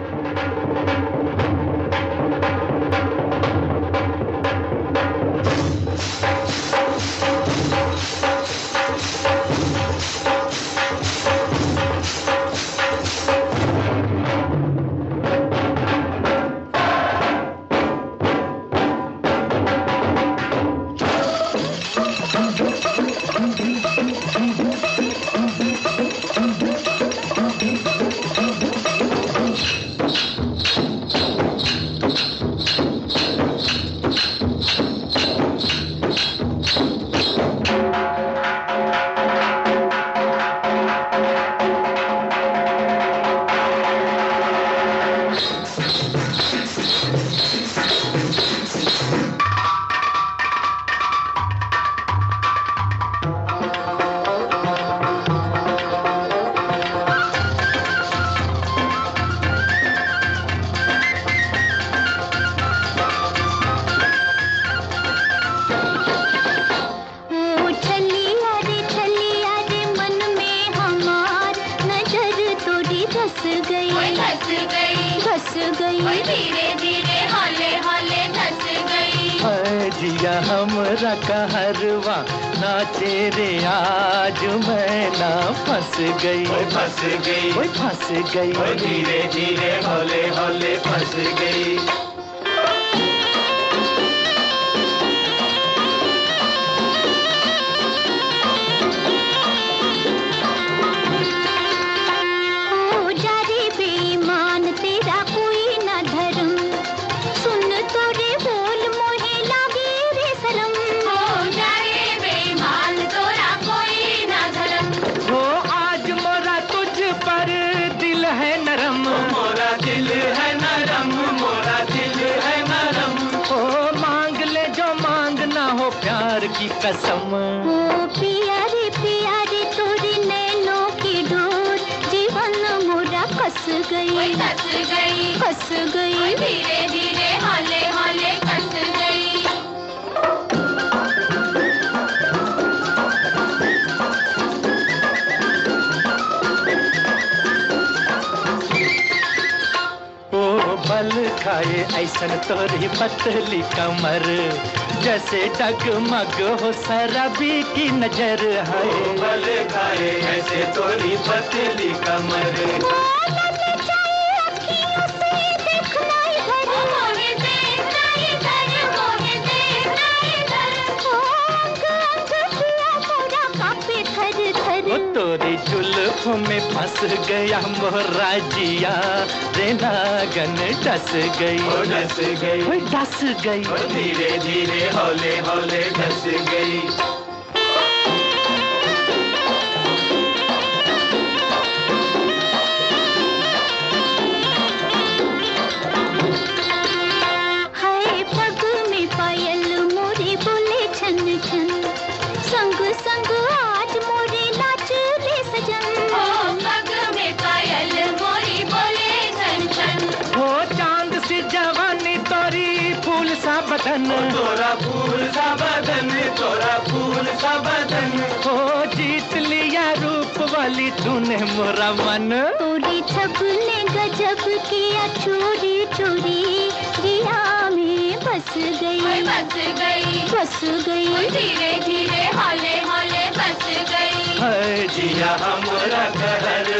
フフフフ。धस गई। धस गई। धस गई। धीरे धीरे हौले हौले धस गई। है जिया हमरा कहरवा नाचे रे आज मैं ना फंस गई। फंस गई। फंस गई। धीरे धीरे हौले हौले फंस गई। की कसम। ओ पिया रे पिया रे तोरे नैनों की डोर जीवन मोरा कस गई कस गई। कस गई। धीरे धीरे खाए ऐसा तोरी पतली कमर। जैसे डगमग हो सरबी की नज़र आए खाए, ऐसे तोरी पतली जुल्फ में फंस गया मोहरा जिया रे नागन डस गई। डस गई। डस गई। धीरे धीरे हौले हौले डस गई। बदन। तोरा फूल सा बदन तोरा फूल सा बदन। हो जीत लिया रूप वाली तूने मोरा मन। तोरी छब ने गजब किया चोरी चोरी। दिया में बस गई। बस गई। बस गई। धीरे धीरे हौले हौले बस गई। है जिया हमरा कहरवा